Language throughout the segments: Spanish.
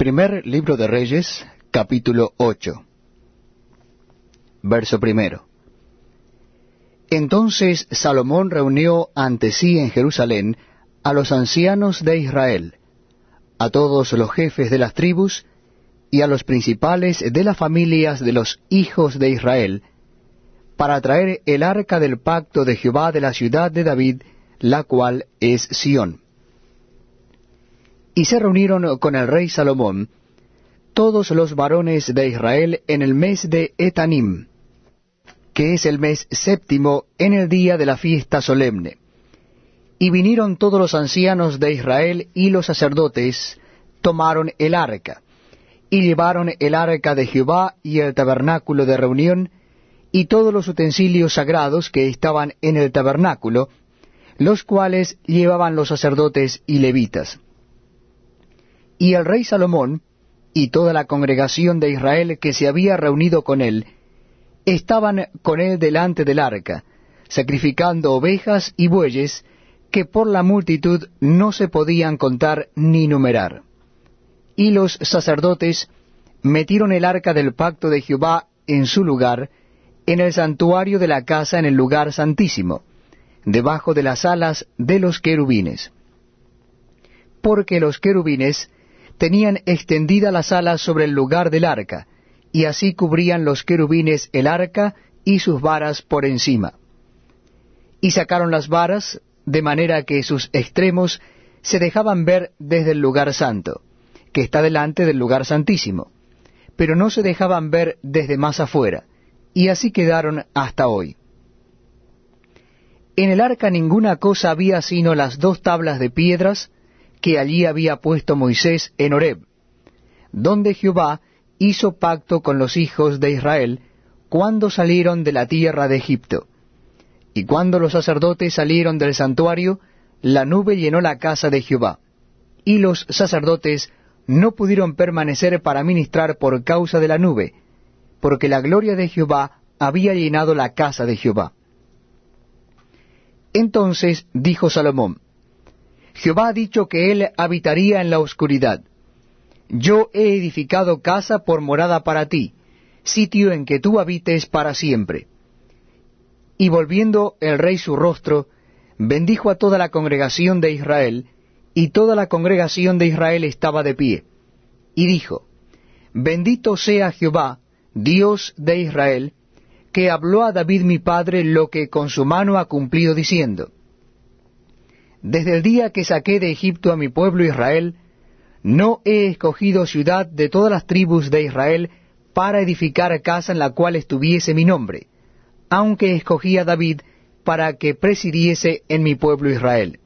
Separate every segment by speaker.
Speaker 1: Primer libro de Reyes, capítulo 8. Verso primero. Entonces Salomón reunió ante sí en Jerusalén a los ancianos de Israel, a todos los jefes de las tribus y a los principales de las familias de los hijos de Israel, para traer el arca del pacto de Jehová de la ciudad de David, la cual es Sión. Y se reunieron con el rey Salomón todos los varones de Israel en el mes de Etanim, que es el mes séptimo en el día de la fiesta solemne. Y vinieron todos los ancianos de Israel y los sacerdotes, tomaron el arca, y llevaron el arca de Jehová y el tabernáculo de reunión, y todos los utensilios sagrados que estaban en el tabernáculo, los cuales llevaban los sacerdotes y levitas. Y el rey Salomón y toda la congregación de Israel que se había reunido con él, estaban con él delante del arca, sacrificando ovejas y bueyes que por la multitud no se podían contar ni numerar. Y los sacerdotes metieron el arca del pacto de Jehová en su lugar, en el santuario de la casa en el lugar santísimo, debajo de las alas de los querubines. Porque los querubines tenían extendida las alas sobre el lugar del arca, y así cubrían los querubines el arca y sus varas por encima. Y sacaron las varas, de manera que sus extremos se dejaban ver desde el lugar santo, que está delante del lugar santísimo, pero no se dejaban ver desde más afuera, y así quedaron hasta hoy. En el arca ninguna cosa había sino las dos tablas de piedras, que allí había puesto Moisés en Horeb, donde Jehová hizo pacto con los hijos de Israel cuando salieron de la tierra de Egipto. Y cuando los sacerdotes salieron del santuario, la nube llenó la casa de Jehová, y los sacerdotes no pudieron permanecer para ministrar por causa de la nube, porque la gloria de Jehová había llenado la casa de Jehová. Entonces dijo Salomón, Jehová ha dicho que él habitaría en la oscuridad. Yo he edificado casa por morada para ti, sitio en que tú habites para siempre. Y volviendo el rey su rostro, bendijo a toda la congregación de Israel, y toda la congregación de Israel estaba de pie. Y dijo, Bendito sea Jehová, Dios de Israel, que habló a David mi padre lo que con su mano ha cumplido diciendo, desde el día que saqué de Egipto a mi pueblo Israel, no he escogido ciudad de todas las tribus de Israel para edificar casa en la cual estuviese mi nombre, aunque escogí a David para que presidiese en mi pueblo Israel.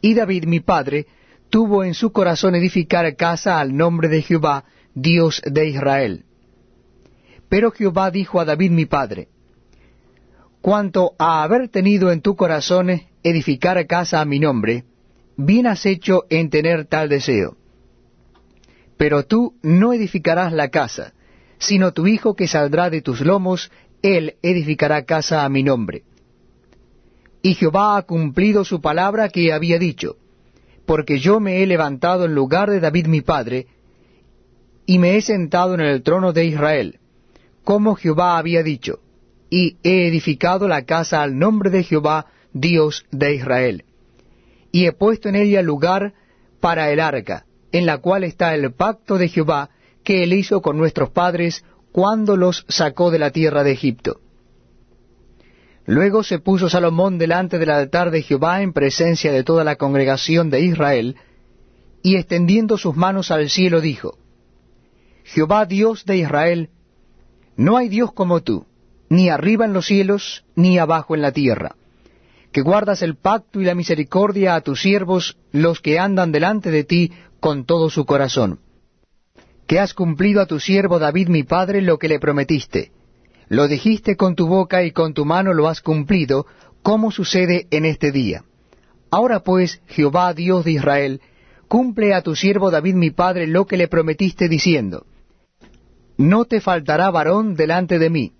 Speaker 1: Y David mi padre tuvo en su corazón edificar casa al nombre de Jehová, Dios de Israel. Pero Jehová dijo a David mi padre, Cuanto a haber tenido en tu corazón edificar casa a mi nombre, bien has hecho en tener tal deseo. Pero tú no edificarás la casa, sino tu hijo que saldrá de tus lomos, él edificará casa a mi nombre. Y Jehová ha cumplido su palabra que había dicho, porque yo me he levantado en lugar de David mi padre, y me he sentado en el trono de Israel, como Jehová había dicho y he edificado la casa al nombre de Jehová, Dios de Israel. Y he puesto en ella lugar para el arca, en la cual está el pacto de Jehová que él hizo con nuestros padres cuando los sacó de la tierra de Egipto. Luego se puso Salomón delante del altar de Jehová en presencia de toda la congregación de Israel, y extendiendo sus manos al cielo dijo, Jehová Dios de Israel, no hay Dios como tú ni arriba en los cielos, ni abajo en la tierra, que guardas el pacto y la misericordia a tus siervos, los que andan delante de ti con todo su corazón, que has cumplido a tu siervo David mi padre lo que le prometiste, lo dijiste con tu boca y con tu mano lo has cumplido, como sucede en este día. Ahora pues, Jehová Dios de Israel, cumple a tu siervo David mi padre lo que le prometiste diciendo, No te faltará varón delante de mí,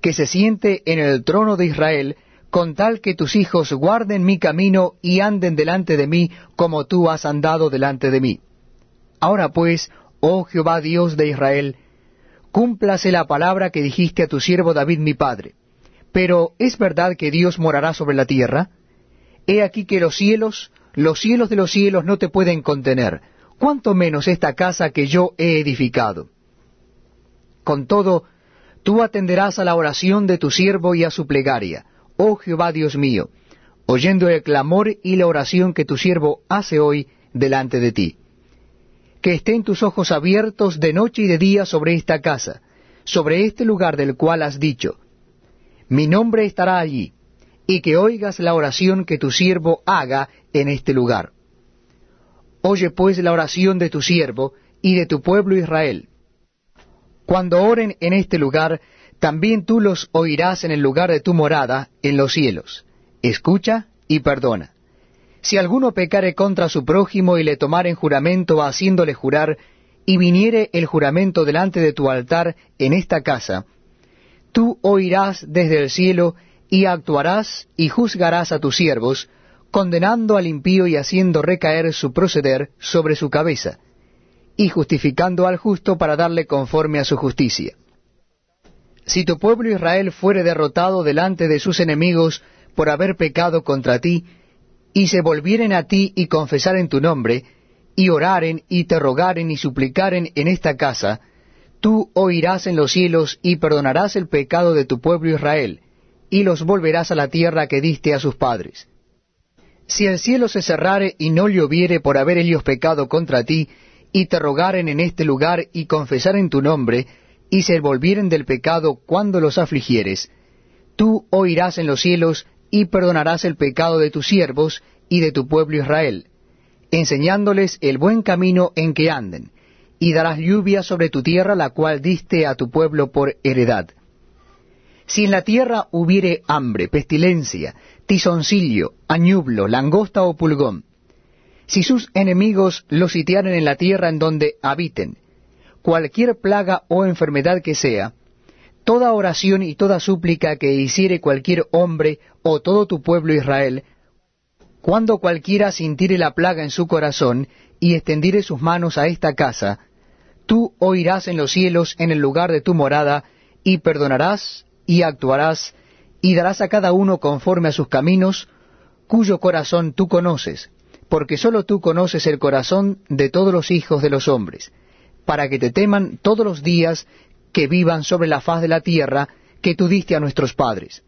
Speaker 1: que se siente en el trono de Israel, con tal que tus hijos guarden mi camino y anden delante de mí como tú has andado delante de mí. Ahora pues, oh Jehová Dios de Israel, cúmplase la palabra que dijiste a tu siervo David mi padre. Pero ¿es verdad que Dios morará sobre la tierra? He aquí que los cielos, los cielos de los cielos no te pueden contener, cuánto menos esta casa que yo he edificado. Con todo, tú atenderás a la oración de tu siervo y a su plegaria, oh Jehová Dios mío, oyendo el clamor y la oración que tu siervo hace hoy delante de ti. Que estén tus ojos abiertos de noche y de día sobre esta casa, sobre este lugar del cual has dicho, mi nombre estará allí, y que oigas la oración que tu siervo haga en este lugar. Oye pues la oración de tu siervo y de tu pueblo Israel. Cuando oren en este lugar, también tú los oirás en el lugar de tu morada, en los cielos. Escucha y perdona. Si alguno pecare contra su prójimo y le tomare en juramento haciéndole jurar, y viniere el juramento delante de tu altar en esta casa, tú oirás desde el cielo y actuarás y juzgarás a tus siervos, condenando al impío y haciendo recaer su proceder sobre su cabeza, y justificando al justo para darle conforme a su justicia. Si tu pueblo Israel fuere derrotado delante de sus enemigos por haber pecado contra ti, y se volvieren a ti y confesaren tu nombre, y oraren y te rogaren y suplicaren en esta casa, tú oirás en los cielos y perdonarás el pecado de tu pueblo Israel, y los volverás a la tierra que diste a sus padres. Si el cielo se cerrare y no lloviere por haber ellos pecado contra ti, y te rogaren en este lugar y confesaren tu nombre, y se volvieren del pecado cuando los afligieres, tú oirás en los cielos y perdonarás el pecado de tus siervos y de tu pueblo Israel, enseñándoles el buen camino en que anden, y darás lluvia sobre tu tierra la cual diste a tu pueblo por heredad. Si en la tierra hubiere hambre, pestilencia, tizoncillo, añublo, langosta o pulgón, si sus enemigos los sitiaren en la tierra en donde habiten, cualquier plaga o enfermedad que sea, toda oración y toda súplica que hiciere cualquier hombre o todo tu pueblo Israel, cuando cualquiera sintiere la plaga en su corazón y extendiere sus manos a esta casa, tú oirás en los cielos en el lugar de tu morada, y perdonarás y actuarás, y darás a cada uno conforme a sus caminos, cuyo corazón tú conoces, porque sólo tú conoces el corazón de todos los hijos de los hombres, para que te teman todos los días que vivan sobre la faz de la tierra que tú diste a nuestros padres.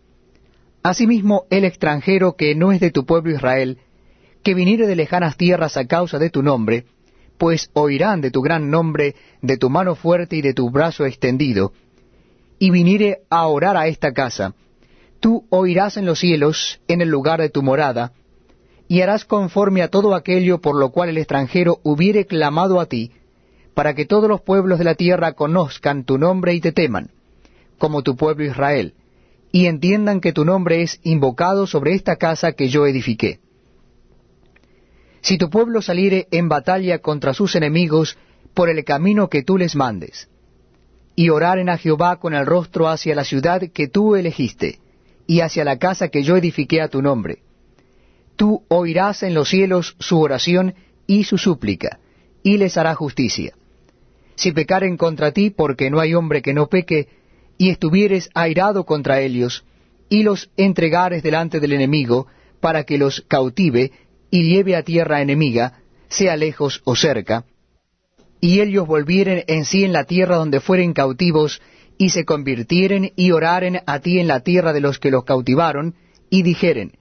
Speaker 1: Asimismo, el extranjero que no es de tu pueblo Israel, que viniere de lejanas tierras a causa de tu nombre, pues oirán de tu gran nombre, de tu mano fuerte y de tu brazo extendido, y viniere a orar a esta casa, tú oirás en los cielos, en el lugar de tu morada, y harás conforme a todo aquello por lo cual el extranjero hubiere clamado a ti, para que todos los pueblos de la tierra conozcan tu nombre y te teman, como tu pueblo Israel, y entiendan que tu nombre es invocado sobre esta casa que yo edifiqué. Si tu pueblo saliere en batalla contra sus enemigos por el camino que tú les mandes, y oraren a Jehová con el rostro hacia la ciudad que tú elegiste, y hacia la casa que yo edifiqué a tu nombre, tú oirás en los cielos su oración y su súplica, y les hará justicia. Si pecaren contra ti, porque no hay hombre que no peque, y estuvieres airado contra ellos, y los entregares delante del enemigo, para que los cautive y lleve a tierra enemiga, sea lejos o cerca, y ellos volvieren en sí en la tierra donde fueren cautivos, y se convirtieren y oraren a ti en la tierra de los que los cautivaron, y dijeren,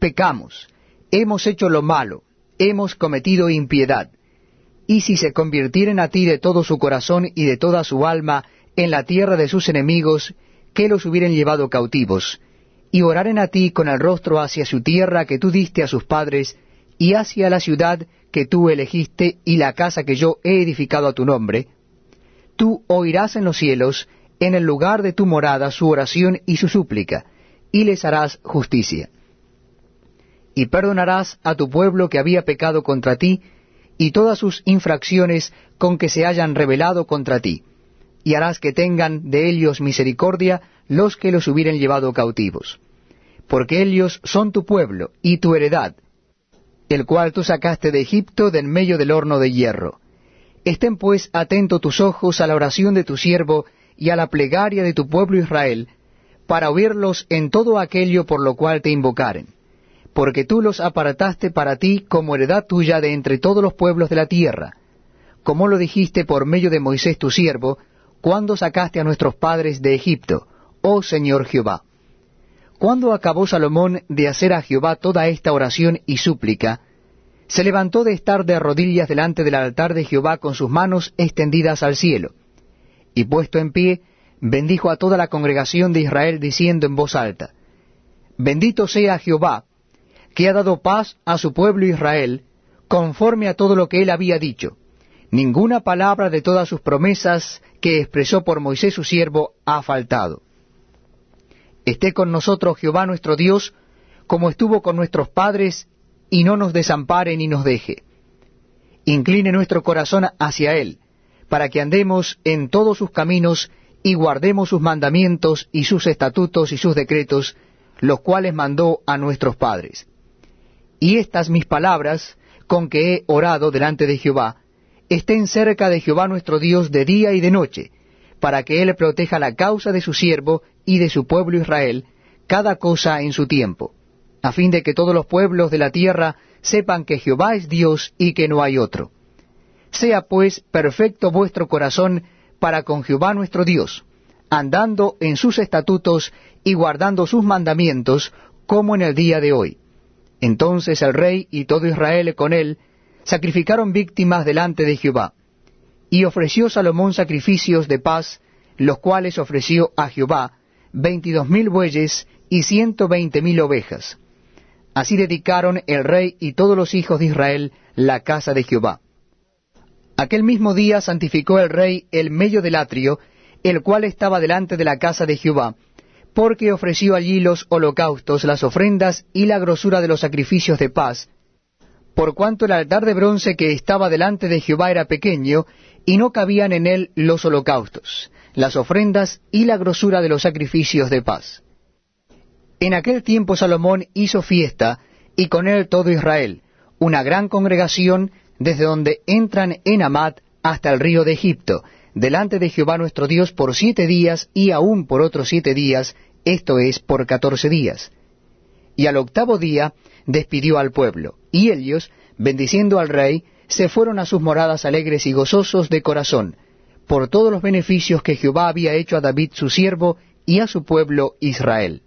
Speaker 1: pecamos, hemos hecho lo malo, hemos cometido impiedad. Y si se convirtieren a ti de todo su corazón y de toda su alma en la tierra de sus enemigos, que los hubieran llevado cautivos, y oraren a ti con el rostro hacia su tierra que tú diste a sus padres, y hacia la ciudad que tú elegiste y la casa que yo he edificado a tu nombre, tú oirás en los cielos, en el lugar de tu morada, su oración y su súplica, y les harás justicia y perdonarás a tu pueblo que había pecado contra ti, y todas sus infracciones con que se hayan rebelado contra ti, y harás que tengan de ellos misericordia los que los hubieren llevado cautivos. Porque ellos son tu pueblo y tu heredad, el cual tú sacaste de Egipto de en medio del horno de hierro. Estén pues atentos tus ojos a la oración de tu siervo y a la plegaria de tu pueblo Israel, para oírlos en todo aquello por lo cual te invocaren. Porque tú los apartaste para ti como heredad tuya de entre todos los pueblos de la tierra, como lo dijiste por medio de Moisés tu siervo, cuando sacaste a nuestros padres de Egipto, oh Señor Jehová. Cuando acabó Salomón de hacer a Jehová toda esta oración y súplica, se levantó de estar de rodillas delante del altar de Jehová con sus manos extendidas al cielo, y puesto en pie, bendijo a toda la congregación de Israel diciendo en voz alta, Bendito sea Jehová, que ha dado paz a su pueblo Israel, conforme a todo lo que él había dicho. Ninguna palabra de todas sus promesas que expresó por Moisés su siervo ha faltado. Esté con nosotros Jehová nuestro Dios, como estuvo con nuestros padres y no nos desampare ni nos deje. Incline nuestro corazón hacia Él, para que andemos en todos sus caminos y guardemos sus mandamientos y sus estatutos y sus decretos, los cuales mandó a nuestros padres. Y estas mis palabras, con que he orado delante de Jehová, estén cerca de Jehová nuestro Dios de día y de noche, para que Él proteja la causa de su siervo y de su pueblo Israel, cada cosa en su tiempo a fin de que todos los pueblos de la tierra sepan que Jehová es Dios y que no hay otro. Sea pues perfecto vuestro corazón para con Jehová nuestro Dios, andando en sus estatutos y guardando sus mandamientos, como en el día de hoy. Entonces el rey y todo Israel con él sacrificaron víctimas delante de Jehová. Y ofreció Salomón sacrificios de paz, los cuales ofreció a Jehová veintidós mil bueyes y ciento veinte mil ovejas. Así dedicaron el rey y todos los hijos de Israel la casa de Jehová. Aquel mismo día santificó el rey el medio del atrio, el cual estaba delante de la casa de Jehová, porque ofreció allí los holocaustos, las ofrendas y la grosura de los sacrificios de paz, por cuanto el altar de bronce que estaba delante de Jehová era pequeño, y no cabían en él los holocaustos, las ofrendas y la grosura de los sacrificios de paz. En aquel tiempo Salomón hizo fiesta, y con él todo Israel, una gran congregación, desde donde entran en Amat hasta el río de Egipto, delante de Jehová nuestro Dios por siete días y aún por otros siete días, esto es, por catorce días. Y al octavo día despidió al pueblo, y ellos, bendiciendo al rey, se fueron a sus moradas alegres y gozosos de corazón, por todos los beneficios que Jehová había hecho a David su siervo y a su pueblo Israel.